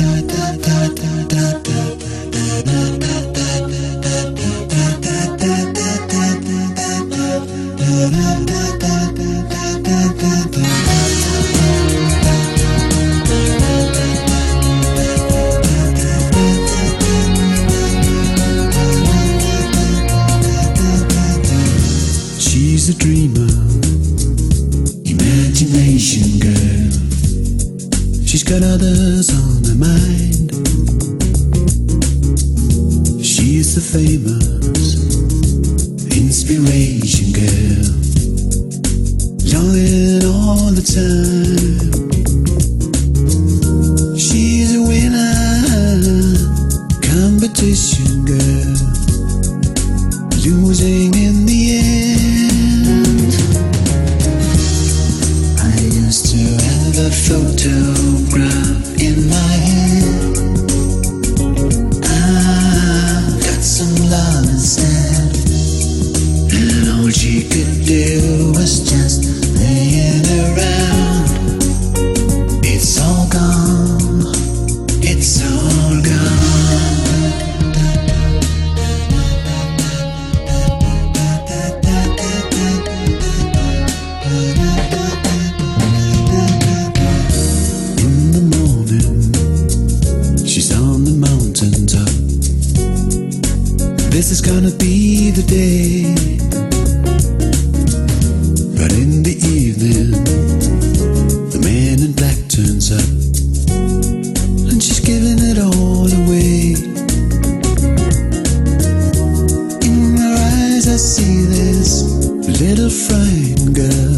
that the photo little frightened girl.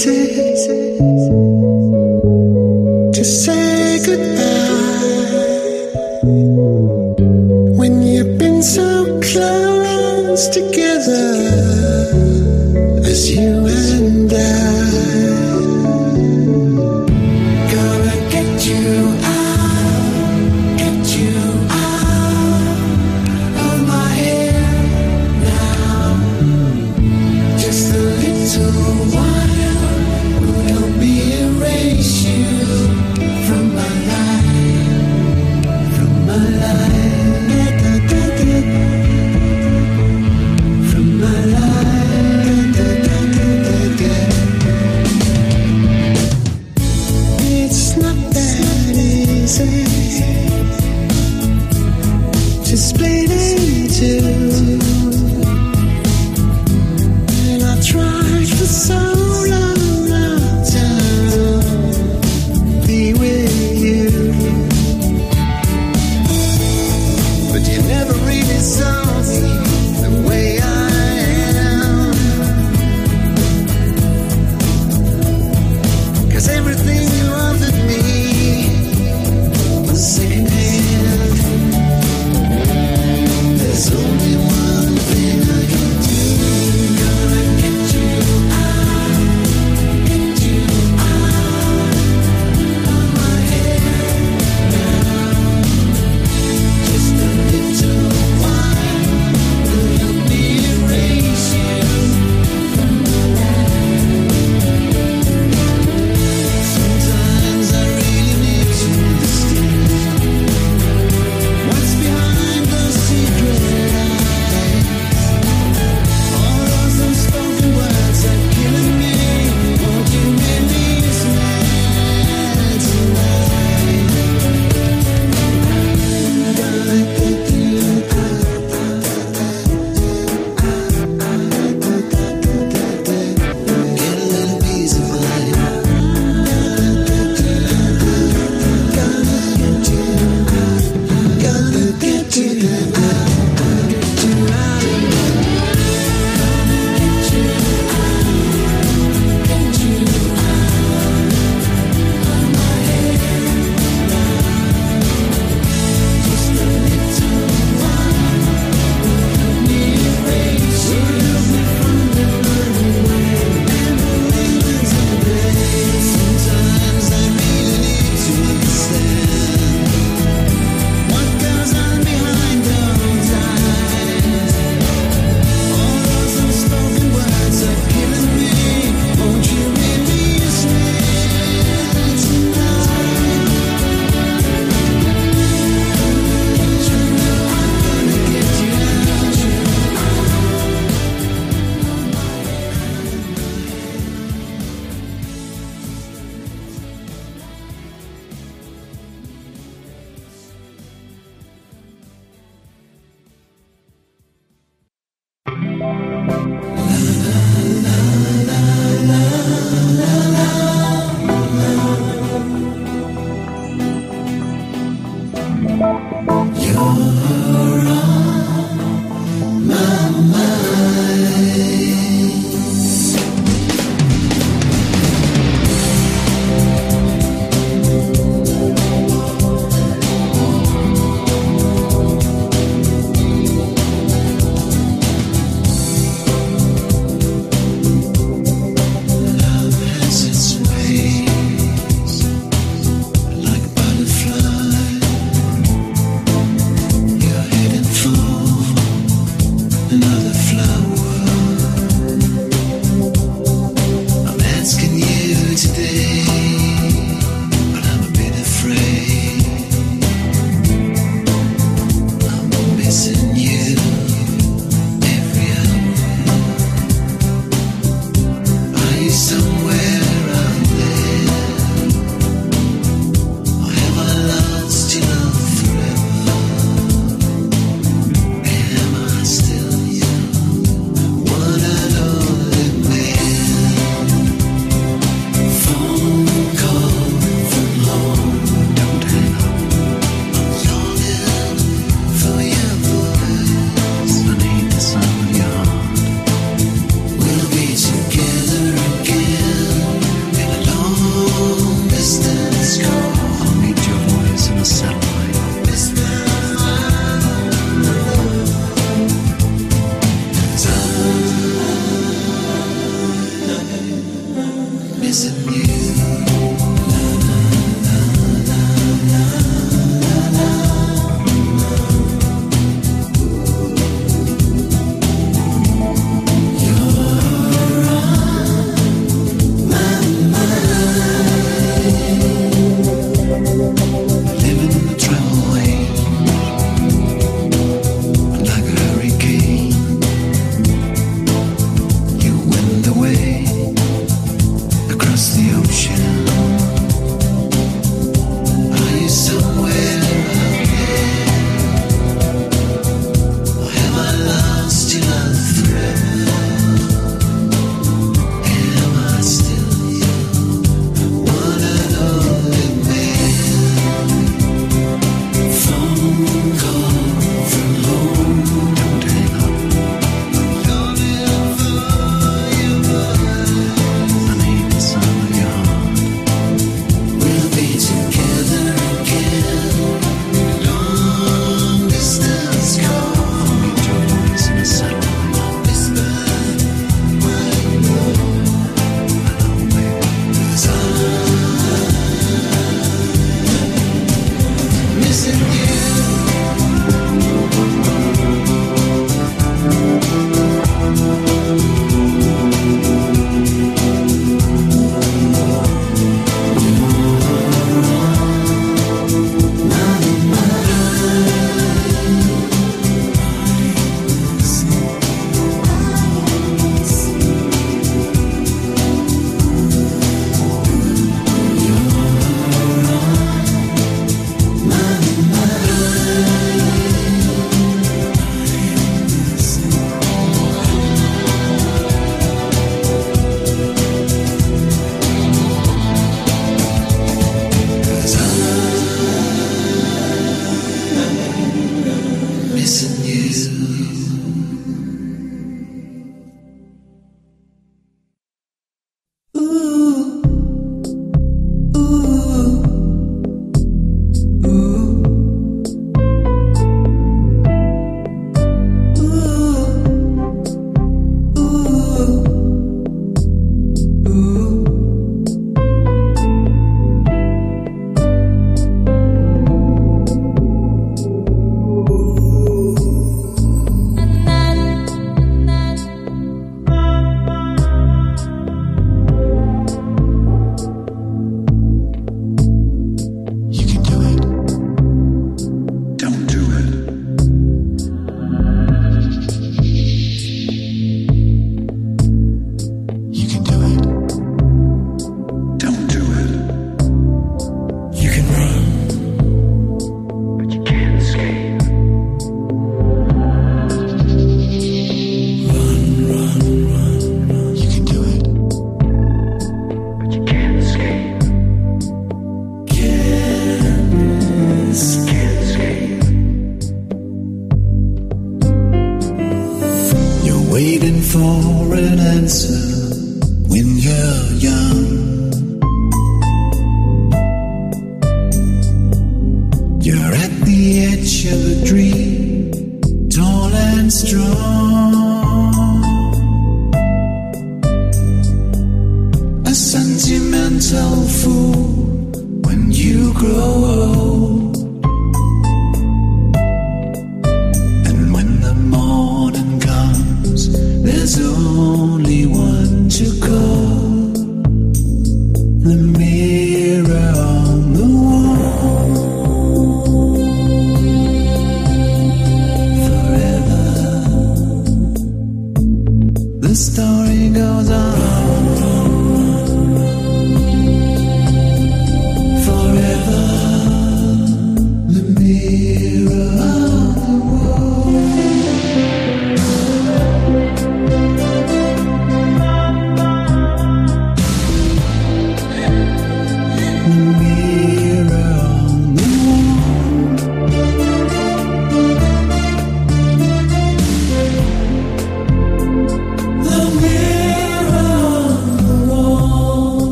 سے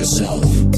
yourself.